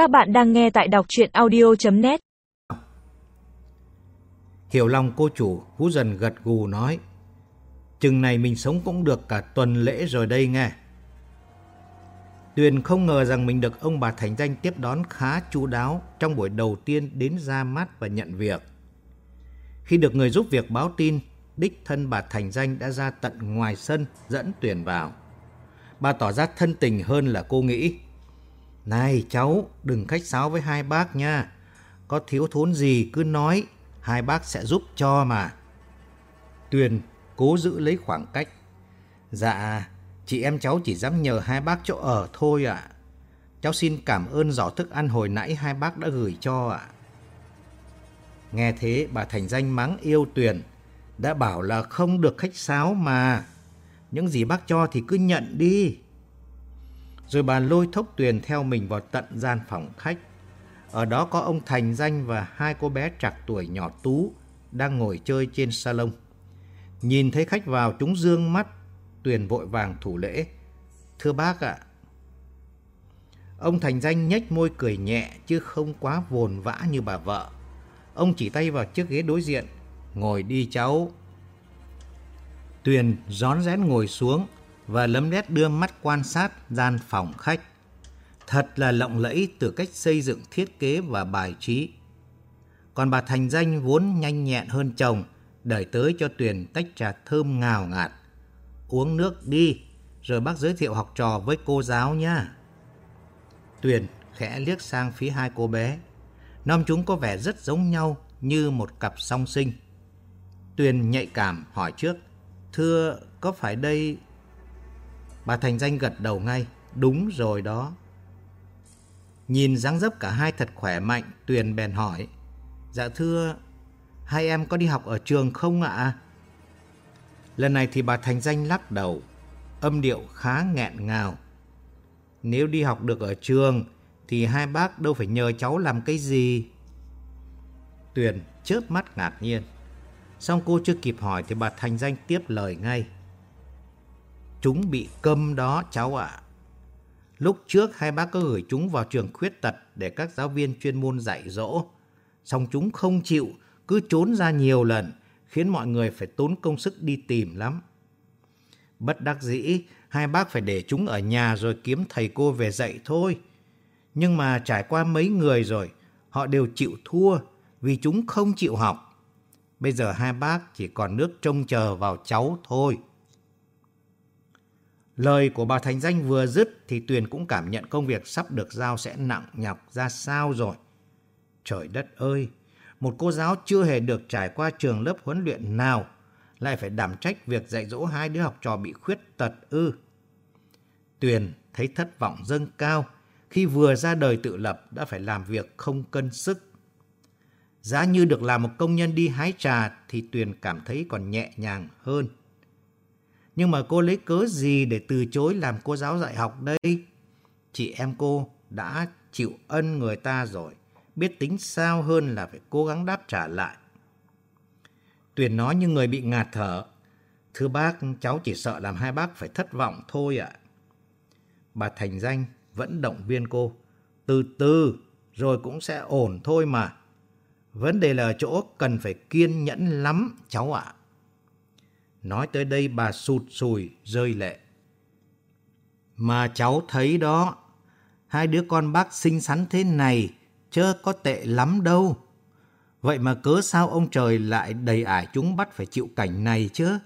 Các bạn đang nghe tại đọc chuyện audio.net Hiểu lòng cô chủ, phú dần gật gù nói. Chừng này mình sống cũng được cả tuần lễ rồi đây nghe. Tuyền không ngờ rằng mình được ông bà Thành Danh tiếp đón khá chu đáo trong buổi đầu tiên đến ra mắt và nhận việc. Khi được người giúp việc báo tin, đích thân bà Thành Danh đã ra tận ngoài sân dẫn Tuyền vào. Bà tỏ ra thân tình hơn là cô nghĩ. Này cháu, đừng khách sáo với hai bác nha. Có thiếu thốn gì cứ nói, hai bác sẽ giúp cho mà. Tuyền cố giữ lấy khoảng cách. Dạ, chị em cháu chỉ dám nhờ hai bác chỗ ở thôi ạ. Cháu xin cảm ơn giỏ thức ăn hồi nãy hai bác đã gửi cho ạ. Nghe thế bà Thành Danh mắng yêu Tuyền. Đã bảo là không được khách sáo mà. Những gì bác cho thì cứ nhận đi. Rồi bà lôi thốc Tuyền theo mình vào tận gian phòng khách. Ở đó có ông Thành Danh và hai cô bé trạc tuổi nhỏ tú đang ngồi chơi trên salon. Nhìn thấy khách vào chúng dương mắt, Tuyền vội vàng thủ lễ. Thưa bác ạ. Ông Thành Danh nhếch môi cười nhẹ chứ không quá vồn vã như bà vợ. Ông chỉ tay vào chiếc ghế đối diện. Ngồi đi cháu. Tuyền rón rén ngồi xuống và lấm lét đưa mắt quan sát gian phòng khách. Thật là lộng lẫy từ cách xây dựng thiết kế và bài trí. Còn bà Thành Danh vốn nhanh nhẹn hơn chồng, đẩy tới cho Tuyền tách trà thơm ngào ngạt. Uống nước đi, rồi bác giới thiệu học trò với cô giáo nha. Tuyền khẽ liếc sang phía hai cô bé. Năm chúng có vẻ rất giống nhau như một cặp song sinh. Tuyền nhạy cảm hỏi trước. Thưa, có phải đây... Bà Thành Danh gật đầu ngay. Đúng rồi đó. Nhìn dáng dấp cả hai thật khỏe mạnh, Tuyền bèn hỏi. Dạ thưa, hai em có đi học ở trường không ạ? Lần này thì bà Thành Danh lắc đầu, âm điệu khá nghẹn ngào. Nếu đi học được ở trường, thì hai bác đâu phải nhờ cháu làm cái gì. Tuyền chớp mắt ngạc nhiên. Xong cô chưa kịp hỏi thì bà Thành Danh tiếp lời ngay. Chúng bị câm đó cháu ạ. Lúc trước hai bác có gửi chúng vào trường khuyết tật để các giáo viên chuyên môn dạy dỗ. Xong chúng không chịu, cứ trốn ra nhiều lần, khiến mọi người phải tốn công sức đi tìm lắm. Bất đắc dĩ, hai bác phải để chúng ở nhà rồi kiếm thầy cô về dạy thôi. Nhưng mà trải qua mấy người rồi, họ đều chịu thua vì chúng không chịu học. Bây giờ hai bác chỉ còn nước trông chờ vào cháu thôi. Lời của bà Thành Danh vừa dứt thì Tuyền cũng cảm nhận công việc sắp được giao sẽ nặng nhọc ra sao rồi. Trời đất ơi, một cô giáo chưa hề được trải qua trường lớp huấn luyện nào lại phải đảm trách việc dạy dỗ hai đứa học trò bị khuyết tật ư. Tuyền thấy thất vọng dâng cao khi vừa ra đời tự lập đã phải làm việc không cân sức. Giá như được làm một công nhân đi hái trà thì Tuyền cảm thấy còn nhẹ nhàng hơn. Nhưng mà cô lấy cớ gì để từ chối làm cô giáo dạy học đây? Chị em cô đã chịu ân người ta rồi, biết tính sao hơn là phải cố gắng đáp trả lại. Tuyền nói như người bị ngạt thở. Thưa bác, cháu chỉ sợ làm hai bác phải thất vọng thôi ạ. Bà Thành Danh vẫn động viên cô. Từ từ, rồi cũng sẽ ổn thôi mà. Vấn đề là chỗ cần phải kiên nhẫn lắm cháu ạ. Nói tới đây bà sụt sùi rơi lệ. Mà cháu thấy đó, hai đứa con bác xinh xắn thế này chớ có tệ lắm đâu. Vậy mà cớ sao ông trời lại đầy ải chúng bắt phải chịu cảnh này chứ?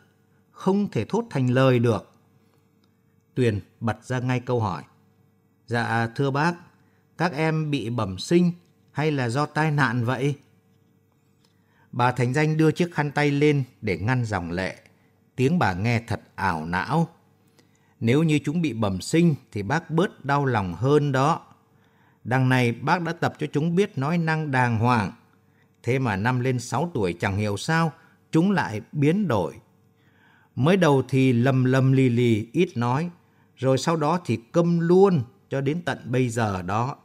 Không thể thốt thành lời được. Tuyền bật ra ngay câu hỏi. Dạ thưa bác, các em bị bẩm sinh hay là do tai nạn vậy? Bà Thành Danh đưa chiếc khăn tay lên để ngăn dòng lệ. Tiếng bà nghe thật ảo não. Nếu như chúng bị bẩm sinh thì bác bớt đau lòng hơn đó. Đằng này bác đã tập cho chúng biết nói năng đàng hoàng. Thế mà năm lên 6 tuổi chẳng hiểu sao chúng lại biến đổi. Mới đầu thì lầm lầm lì lì ít nói, rồi sau đó thì câm luôn cho đến tận bây giờ đó.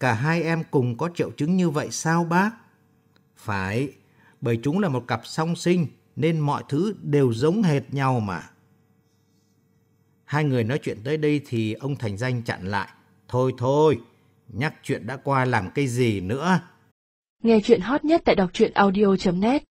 Cả hai em cùng có triệu chứng như vậy sao bác? Phải, bởi chúng là một cặp song sinh nên mọi thứ đều giống hệt nhau mà. Hai người nói chuyện tới đây thì ông Thành Danh chặn lại. Thôi thôi, Nhắc chuyện đã qua làm cái gì nữa? Nghe chuyện hot nhất tại đọc truyện audio.net